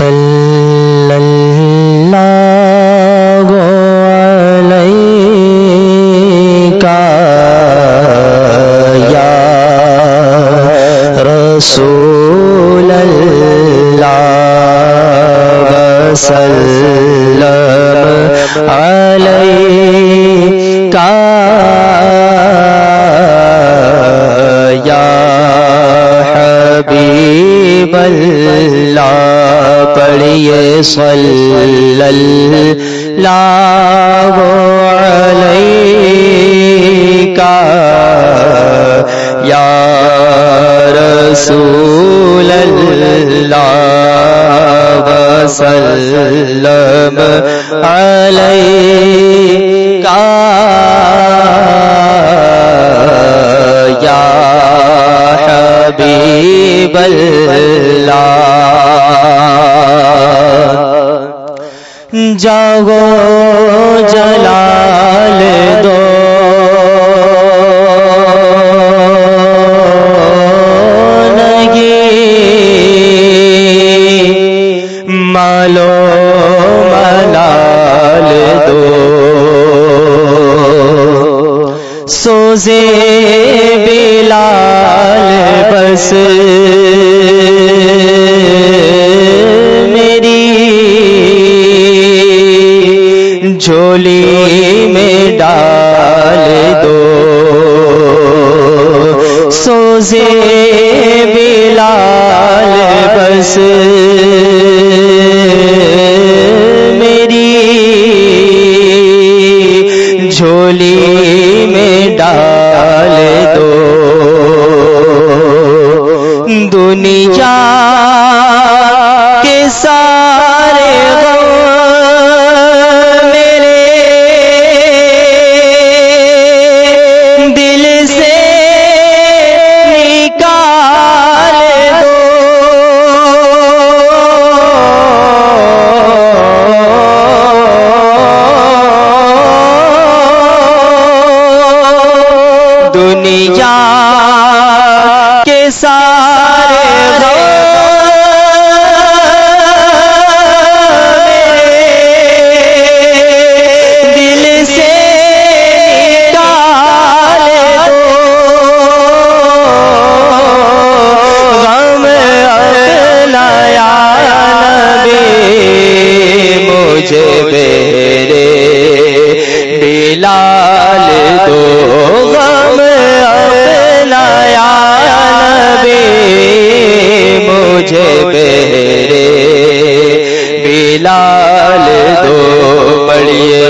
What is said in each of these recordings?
صلی اللہ علیہ یا رسول اللہ وسلم علیہ حبیب اللہ پڑھیے صلی اللہ علیہ یا رسول اللہ وسلم علیہ یا حبیب اللہ جاگو جلال دو۔ نگی مالو ملال دو۔ سوزے بلال بس۔ جھولی میں ڈال دو۔ سوزے بلال بس۔ میری جھولی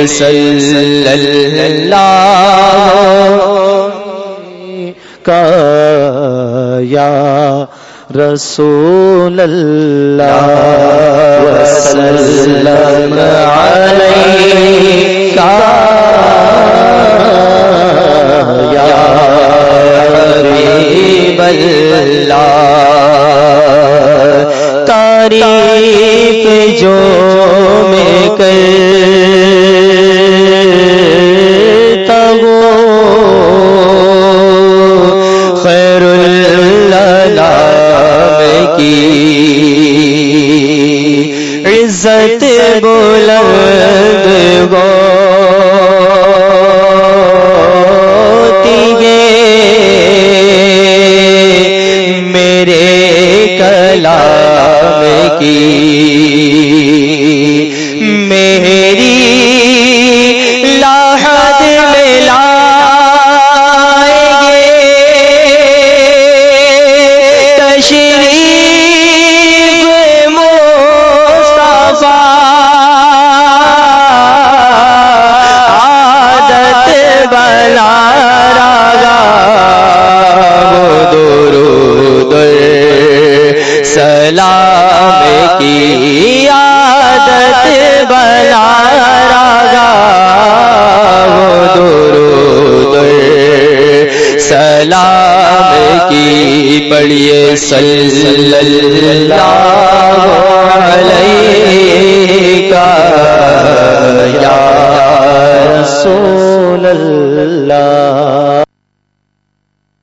صلی اللہ کا یا رسول اللہ وسلم. علیہ یا حبیب اللہ تعریف جو عزت بلند ہوتی ہے میرے کلام کی سلام کی عادت بنا راگا وہ درود سلام کی پڑھیے صلی اللہ علیہ